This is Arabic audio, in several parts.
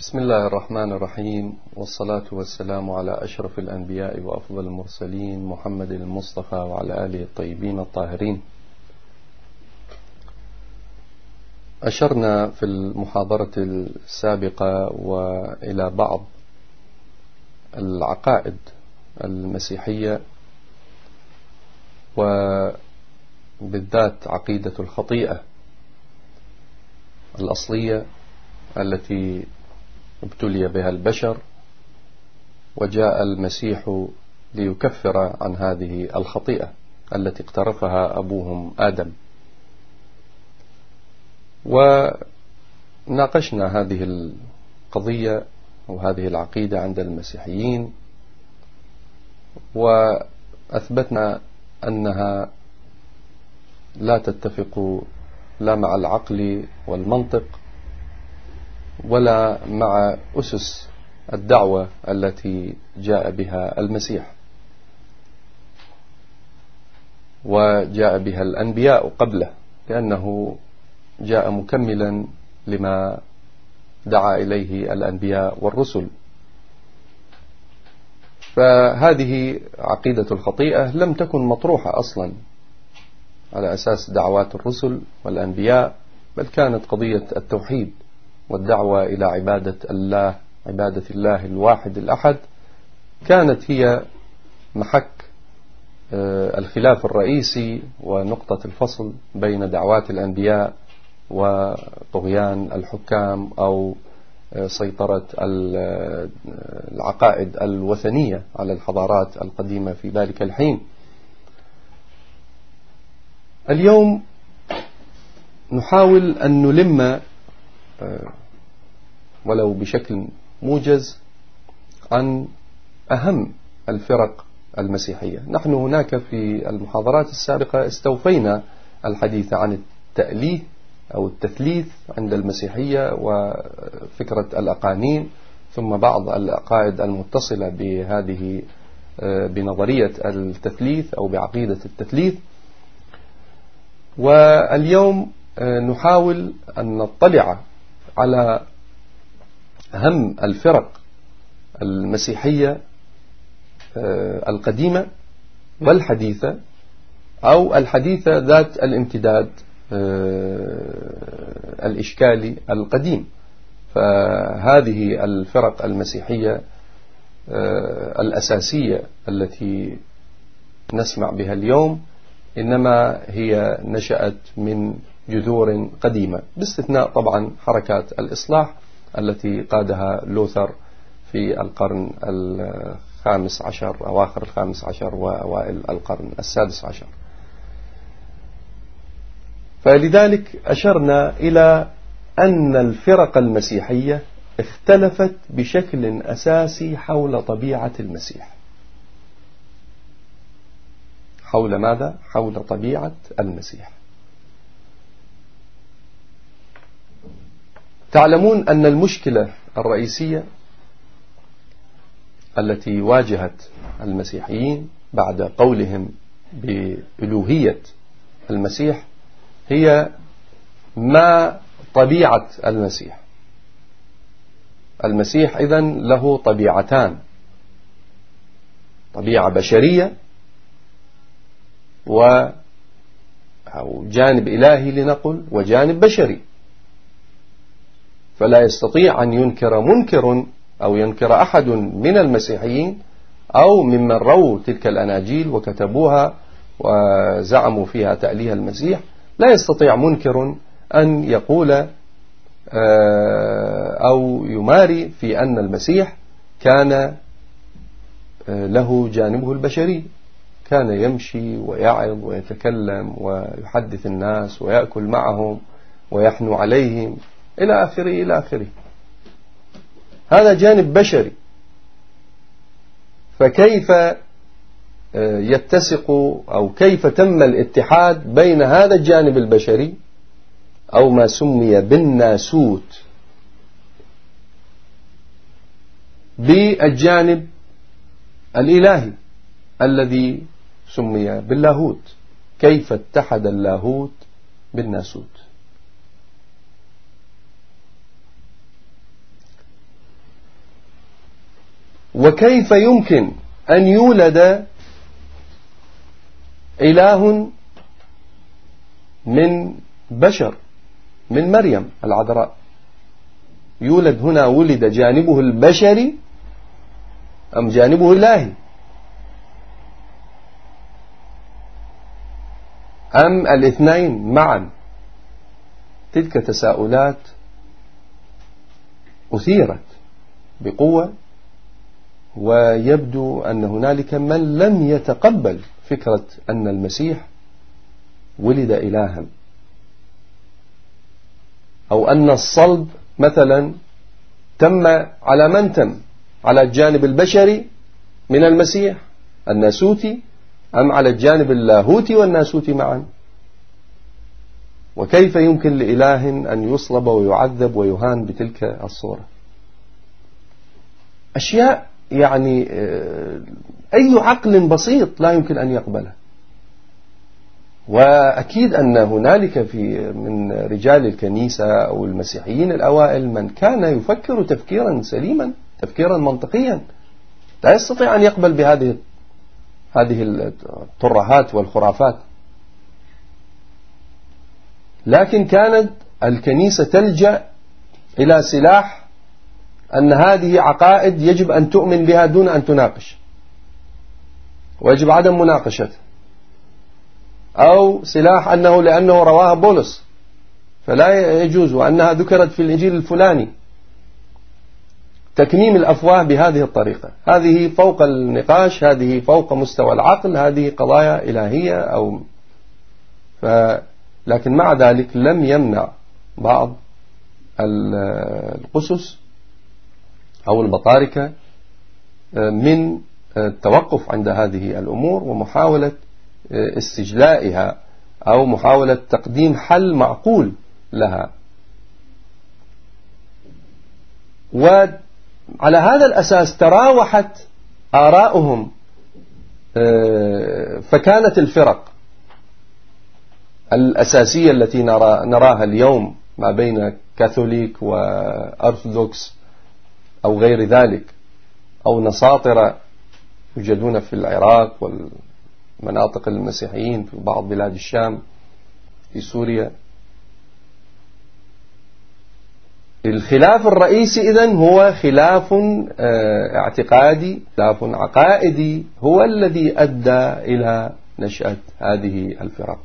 بسم الله الرحمن الرحيم والصلاة والسلام على أشرف الأنبياء وأفضل المرسلين محمد المصطفى وعلى آله الطيبين الطاهرين. أشرنا في المحاضرة السابقة وإلى بعض العقائد المسيحية وبالذات عقيدة الخطيئة الأصلية التي ابتلي بها البشر وجاء المسيح ليكفر عن هذه الخطيئة التي اقترفها أبوهم آدم. وناقشنا هذه القضية وهذه العقيدة عند المسيحيين وأثبتنا أنها لا تتفق لا مع العقل والمنطق ولا مع أسس الدعوة التي جاء بها المسيح. وجاء بها الأنبياء قبله لأنه جاء مكملا لما دعا إليه الأنبياء والرسل. فهذه عقيدة الخطيئة لم تكن مطروحة أصلا على أساس دعوات الرسل والأنبياء بل كانت قضية التوحيد. والدعوة إلى عبادة الله عبادة الله الواحد الأحد. كانت هي محك آه، الخلاف الرئيسي ونقطة الفصل بين دعوات الأنبياء وطغيان الحكام أو آه، سيطرة آه، العقائد الوثنية على الحضارات القديمة في ذلك الحين. اليوم نحاول أن نلم ولو بشكل موجز عن أهم الفرق المسيحية. نحن هناك في المحاضرات السابقة استوفينا الحديث عن التأليه أو التثليث عند المسيحية وفكرة الأقانيم ثم بعض العقائد المتصلة بهذه بنظرية التثليث أو بعقيدة التثليث. واليوم نحاول أن نطلع على أهم الفرق المسيحية آه، القديمة والحديثة أو الحديثة ذات الامتداد آه، الإشكالي القديم. فهذه الفرق المسيحية آه، الأساسية التي نسمع بها اليوم إنما هي نشأت من جذور قديمة. باستثناء طبعا حركات الإصلاح التي قادها لوثر في القرن الخامس عشر أواخر الخامس عشر وأوائل القرن السادس عشر. فلذلك أشرنا إلى أن الفرق المسيحية اختلفت بشكل أساسي حول طبيعة المسيح. حول ماذا؟ حول طبيعة المسيح. تعلمون أن المشكلة الرئيسية التي واجهت المسيحيين بعد قولهم بألوهية المسيح هي ما طبيعة المسيح. المسيح إذن له طبيعتان. طبيعة بشرية و أو جانب إلهي لنقل وجانب بشري. فلا يستطيع أن ينكر منكر أو ينكر أحد من المسيحيين أو ممن رووا تلك الأناجيل وكتبوها وزعموا فيها تأليه المسيح لا يستطيع منكر أن يقول آه، أو يماري في أن المسيح كان آه، له جانبه البشري. كان يمشي ويعظ ويتكلم ويحدث الناس ويأكل معهم ويحنو عليهم. إلى آخره إلى آخره. هذا جانب بشري. فكيف آه، يتسق أو كيف تم الاتحاد بين هذا الجانب البشري أو ما سمي بالناسوت؟ بالجانب الإلهي الذي سمي باللاهوت. كيف اتحد اللاهوت بالناسوت؟ وكيف يمكن أن يولد إله من بشر من مريم العذراء؟ يولد هنا ولد جانبه البشري أم جانبه اللاهي أم الاثنين معا؟ تلك تساؤلات أثيرت بقوة ويبدو أن هنالك من لم يتقبل فكرة أن المسيح ولد إلها. أو أن الصلب مثلا تم على من تم؟ على الجانب البشري من المسيح الناسوتي أم على الجانب اللاهوتي والناسوتي معا؟ وكيف يمكن لإله أن يصلب ويعذب ويهان بتلك الصورة؟ أشياء يعني آه، أي عقل بسيط لا يمكن أن يقبلها وأكيد أن هنالك في من رجال الكنيسة أو المسيحيين الأوائل من كان يفكر تفكيرا سليما تفكيرا منطقيا. لا يستطيع أن يقبل بهذه هذه الترهات والخرافات. لكن كانت الكنيسة تلجأ إلى سلاح أن هذه عقائد يجب أن تؤمن بها دون أن تناقش. ويجب عدم مناقشته أو سلاح أنه لأنه رواها بولس. فلا يجوز وأنها ذكرت في الإنجيل الفلاني. تكميم الأفواه بهذه الطريقة. هذه فوق النقاش هذه فوق مستوى العقل هذه قضايا إلهية أو ف لكن مع ذلك لم يمنع بعض القسس أو البطاركة من التوقف عند هذه الأمور ومحاولة استجلائها أو محاولة تقديم حل معقول لها. وعلى هذا الأساس تراوحت آراؤهم آه، فكانت الفرق الأساسية التي نراها اليوم ما بين كاثوليك وأرثوذكس أو غير ذلك أو نصاطرة يوجدون في العراق والمناطق المسيحيين في بعض بلاد الشام في سوريا. الخلاف الرئيسي إذن هو خلاف آه، اعتقادي خلاف عقائدي هو الذي أدى إلى نشأة هذه الفرق.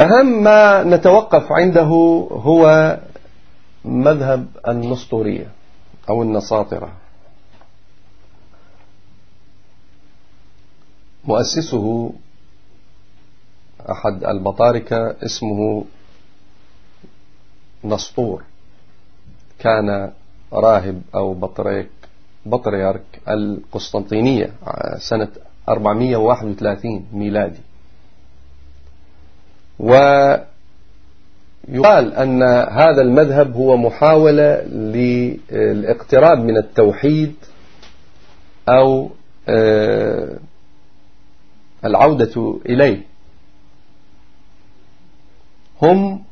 أهم ما نتوقف عنده هو مذهب النسطورية أو النساطرة. مؤسسه أحد البطاركة اسمه نسطور. كان راهب أو بطريك بطريرك القسطنطينية سنة 431 ميلادي. ويقال أن هذا المذهب هو محاولة للاقتراب من التوحيد أو آه، العودة إليه. هم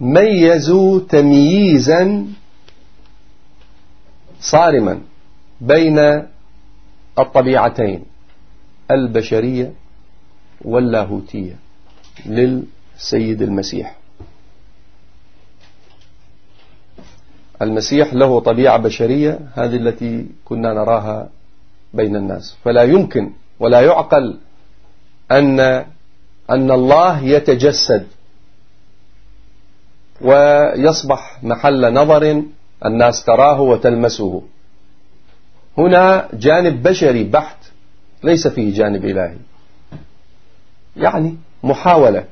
ميزوا تمييزا صارما بين الطبيعتين البشرية واللاهوتية للسيد المسيح. المسيح له طبيعة بشرية هذه التي كنا نراها بين الناس. فلا يمكن ولا يعقل أن أن الله يتجسد ويصبح محل نظر الناس تراه وتلمسه. هنا جانب بشري بحت ليس فيه جانب إلهي. يعني محاولة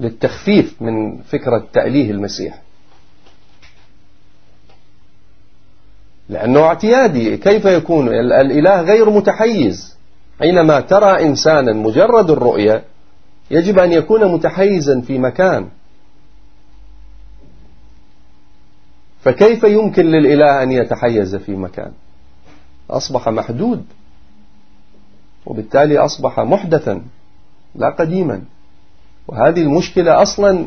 للتخفيف من فكرة تأليه المسيح. لأنه اعتيادي. كيف يكون؟ الإله غير متحيز. حينما ترى إنسانا مجرد الرؤية يجب أن يكون متحيزا في مكان. فكيف يمكن للإله أن يتحيز في مكان؟ أصبح محدود وبالتالي أصبح محدثا لا قديما. وهذه المشكلة أصلا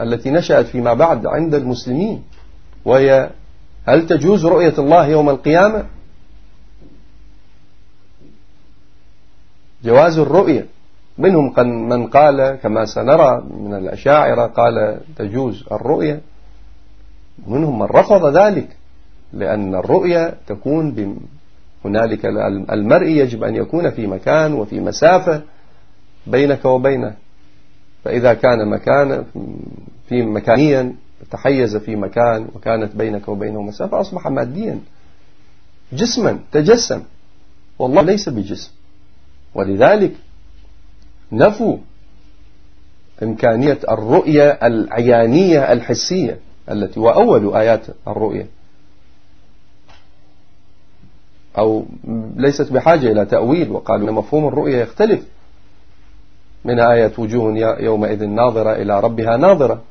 التي نشأت فيما بعد عند المسلمين وهي هل تجوز رؤية الله يوم القيامة؟ جواز الرؤية. منهم من قال كما سنرى من الأشاعرة قال تجوز الرؤية. منهم من رفض ذلك لأن الرؤية تكون هنالك المرء يجب أن يكون في مكان وفي مسافة بينك وبينه. فإذا كان مكان في مكانيا تحيز في مكان وكانت بينك وبينه مسافة أصبح ماديا جسما تجسم. والله ليس بجسم. ولذلك نفوا إمكانية الرؤية العيانية الحسية التي وأول آيات الرؤية. أو ليست بحاجة إلى تأويل وقالوا أن مفهوم الرؤية يختلف. من آية وجوه يومئذ ناظرة إلى ربها ناظرة.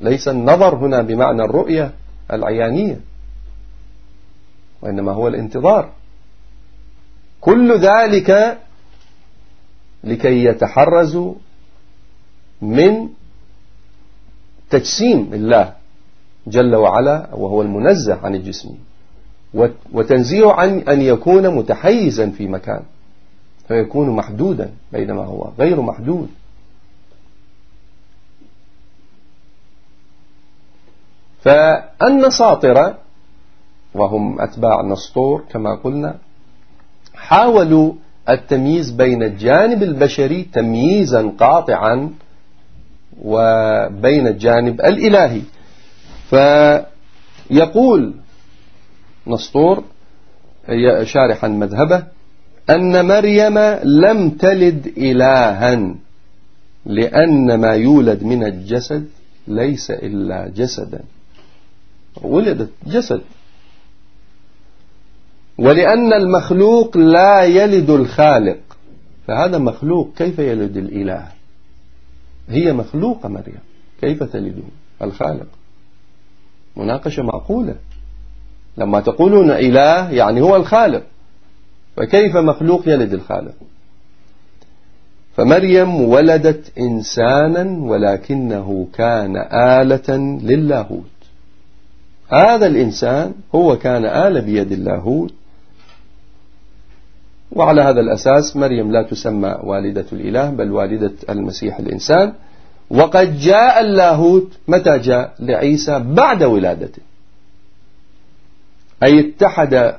ليس النظر هنا بمعنى الرؤية العيانية وإنما هو الانتظار. كل ذلك لكي يتحرزوا من تجسيم الله جل وعلا وهو المنزه عن الجسم وتنزيه عن أن يكون متحيزا في مكان فيكون محدودا بينما هو غير محدود. فالنساطرة وهم أتباع نسطور كما قلنا حاولوا التمييز بين الجانب البشري تمييزا قاطعا وبين الجانب الإلهي. فيقول نسطور شارحا مذهبه أن مريم لم تلد إلها لأن ما يولد من الجسد ليس إلا جسدا. ولدت جسد. ولأن المخلوق لا يلد الخالق. فهذا مخلوق كيف يلد الإله؟ هي مخلوقة مريم. كيف تلده الخالق؟ مناقشة معقولة. لما تقولون إله يعني هو الخالق. فكيف مخلوق يلد الخالق؟ فمريم ولدت إنسانا ولكنه كان آلة للاهوت. هذا الإنسان هو كان آل بيد اللاهوت. وعلى هذا الأساس مريم لا تسمى والدة الإله بل والدة المسيح الإنسان. وقد جاء اللاهوت متى جاء؟ لعيسى بعد ولادته. أي اتحد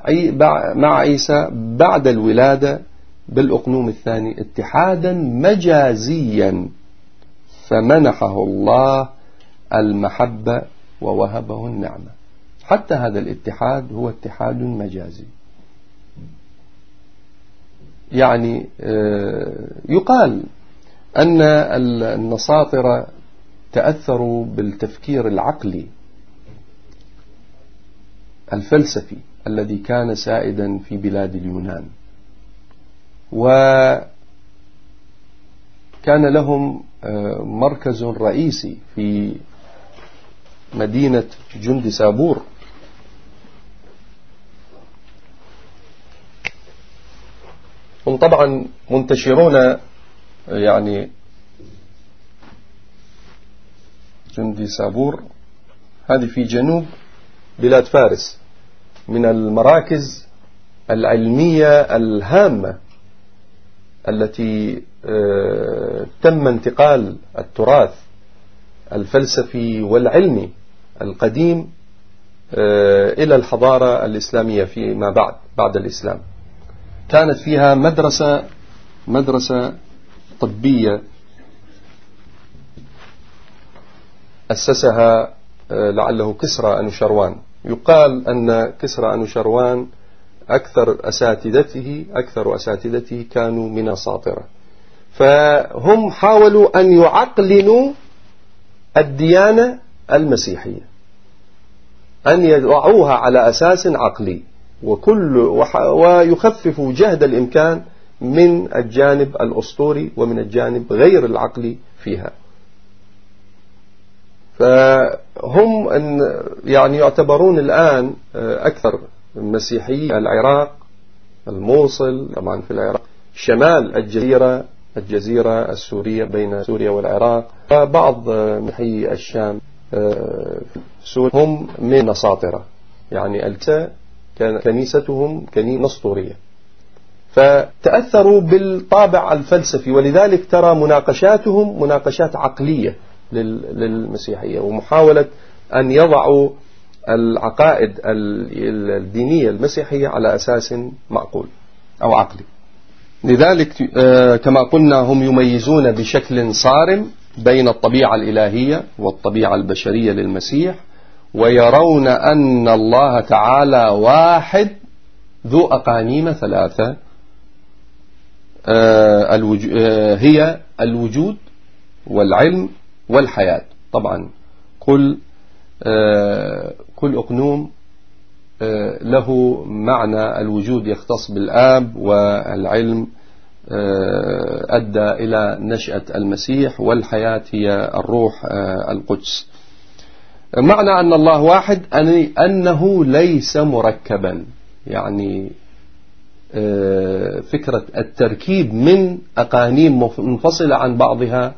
مع عيسى بعد الولادة بالأقنوم الثاني اتحادا مجازيا. فمنحه الله المحبة ووهبه النعمة. حتى هذا الاتحاد هو اتحاد مجازي. يعني آه، يقال أن النصاطرة تأثروا بالتفكير العقلي الفلسفي الذي كان سائدا في بلاد اليونان. وكان لهم آه، مركز رئيسي في مدينة جند سابور. هم طبعا منتشرون يعني جندي سابور هذه في جنوب بلاد فارس من المراكز العلمية الهامة التي آه، تم انتقال التراث الفلسفي والعلمي القديم آه، إلى الحضارة الإسلامية فيما بعد بعد الإسلام. كانت فيها مدرسة مدرسة طبية أسسها آه، لعله كسرى أنوشروان يقال أن كسرى أنوشروان أكثر أساتذته أكثر أساتذته كانوا من الساطرة. فهم حاولوا أن يعقلنوا الديانة المسيحية أن يضعوها على أساس عقلي. وكل ويخففوا جهد الإمكان من الجانب الأسطوري ومن الجانب غير العقلي فيها. فهم يعني يعتبرون الآن آه، أكثر مسيحي العراق الموصل طبعا في العراق شمال الجزيرة الجزيرة السورية بين سوريا والعراق. وبعض مسيحي الشام آه، هم من نصاطرة يعني الكنيسة كنيستهم كنيسة نسطورية فتأثروا بالطابع الفلسفي ولذلك ترى مناقشاتهم مناقشات عقلية للمسيحية ومحاولة أن يضعوا العقائد الدينية المسيحية على أساس معقول أو عقلي. لذلك آه، كما قلنا هم يميزون بشكل صارم بين الطبيعة الإلهية والطبيعة البشرية للمسيح ويرون أن الله تعالى واحد ذو أقانيم ثلاثة آه، آه، هي الوجود والعلم والحياة. طبعا كل كل أقنوم له معنى الوجود يختص بالآب والعلم آه، أدى إلى نشأة المسيح والحياة هي الروح آه، القدس. معنى أن الله واحد أنه ليس مركبا. يعني آه، فكرة التركيب من أقانيم منفصلة عن بعضها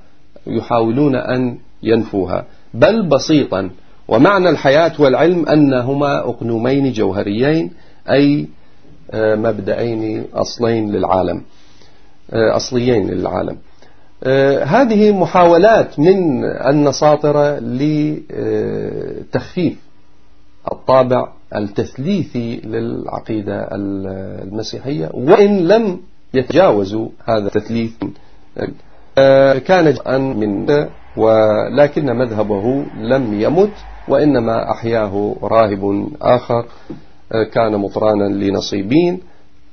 يحاولون أن ينفوها. بل بسيطا. ومعنى الحياة والعلم أنهما أقنومين جوهريين أي مبدأين أصلين للعالم آه، أصليين للعالم. آه، هذه محاولات من النساطرة لتخفيف الطابع التثليثي للعقيدة المسيحية وإن لم يتجاوزوا هذا التثليث. آه، كان أن من ولكن مذهبه لم يمت وإنما أحياه راهب آخر كان مطرانا لنصيبين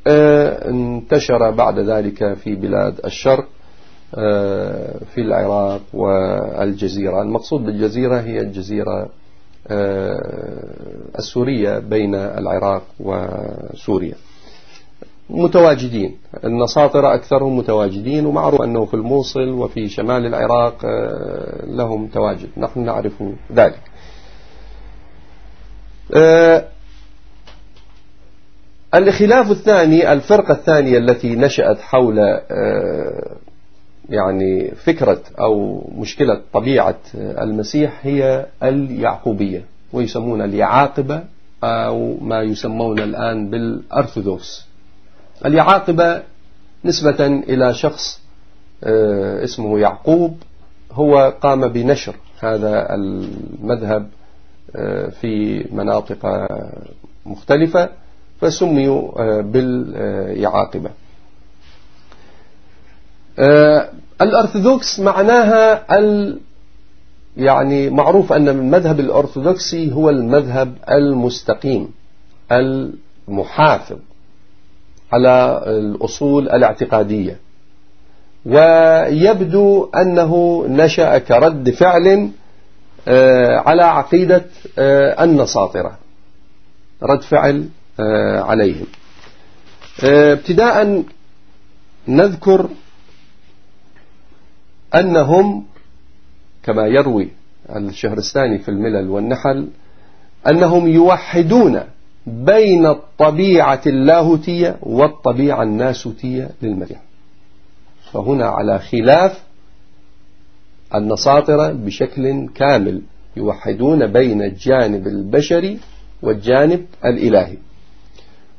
آه، انتشر بعد ذلك في بلاد الشرق. آه، في العراق والجزيرة. المقصود بالجزيرة هي الجزيرة آه، السورية بين العراق وسوريا. متواجدين. النصاطرة أكثرهم متواجدين ومعروف أنه في الموصل وفي شمال العراق لهم تواجد. نحن نعرف ذلك. الخلاف الثاني الفرقة الثانية التي نشأت حول آه، يعني فكرة أو مشكلة طبيعة المسيح هي اليعقوبية ويسمون اليعاقبة أو ما يسمون الآن بالأرثوذكس اليعاقبة نسبة إلى شخص آه، اسمه يعقوب هو قام بنشر هذا المذهب آه، في مناطق مختلفة فسميوا آه، باليعاقبة. الأرثوذكس معناها ال يعني معروف أن المذهب الأرثوذكسي هو المذهب المستقيم المحافظ على الأصول الاعتقادية. ويبدو أنه نشأ كرد فعل آه، على عقيدة النصاطرة. رد فعل آه، عليهم. آه، ابتداء نذكر أنهم كما يروي الشهرستاني في الملل والنحل أنهم يوحدون بين الطبيعة اللاهوتية والطبيعة الناسوتية للمسيح فهنا على خلاف النصاطرة بشكل كامل يوحدون بين الجانب البشري والجانب الإلهي.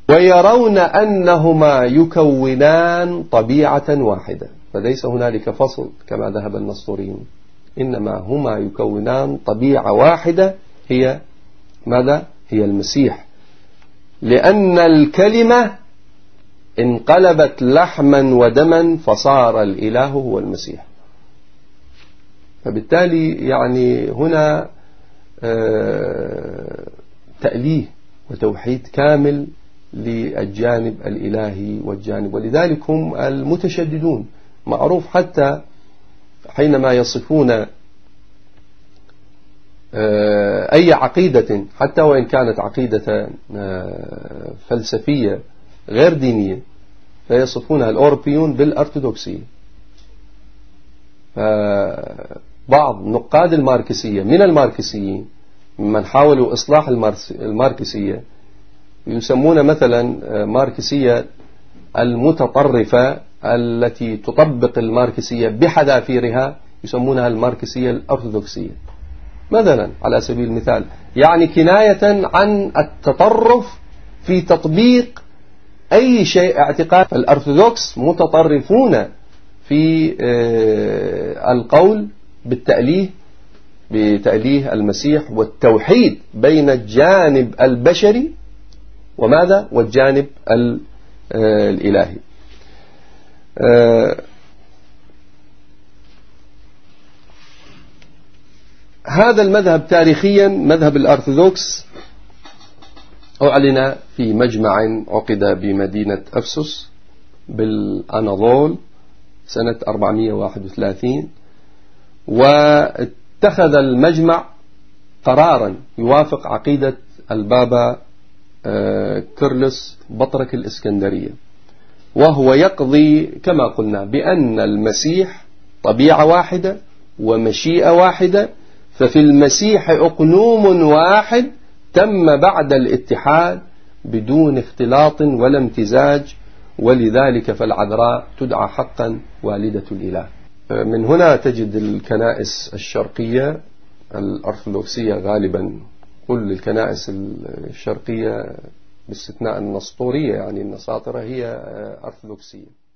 ويرون أنهما يكونان طبيعة واحدة. فليس هنالك فصل كما ذهب النسطوريون إنما هما يكونان طبيعة واحدة هي ماذا؟ هي المسيح. لأن الكلمة انقلبت لحما ودما فصار الإله هو المسيح. فبالتالي يعني هنا آه، تأليه وتوحيد كامل للجانب الإلهي والجانب. ولذلك هم المتشددون. معروف حتى حينما يصفون آه، أي عقيدة حتى وإن كانت عقيدة آه، فلسفية غير دينية فيصفونها الأوروبيون بالأرثوذكسية. بعض نقاد الماركسية من الماركسيين من حاولوا إصلاح الماركسية يسمون مثلا آه، ماركسية المتطرفة التي تطبق الماركسية بحذافيرها يسمونها الماركسية الأرثوذكسية. مثلا على سبيل المثال يعني كناية عن التطرف في تطبيق أي شيء اعتقاد الأرثوذكس متطرفون في آه، القول بالتأليه بتأليه المسيح والتوحيد بين الجانب البشري وماذا؟ والجانب آه، الإلهي. هذا المذهب تاريخيا مذهب الأرثوذكس أعلن في مجمع عقد بمدينة أفسس بالأناضول سنة 431 واتخذ المجمع قرارا يوافق عقيدة البابا آه، كرلس بطرك الإسكندرية. وهو يقضي كما قلنا بأن المسيح طبيعة واحدة ومشيئة واحدة ففي المسيح أقنوم واحد تم بعد الاتحاد بدون اختلاط ولا امتزاج ولذلك فالعذراء تدعى حقا والدة الإله. من هنا تجد الكنائس الشرقية الأرثوذكسية غالبا. كل الكنائس الشرقية باستثناء النسطورية يعني النساطرة هي أرثوذكسية.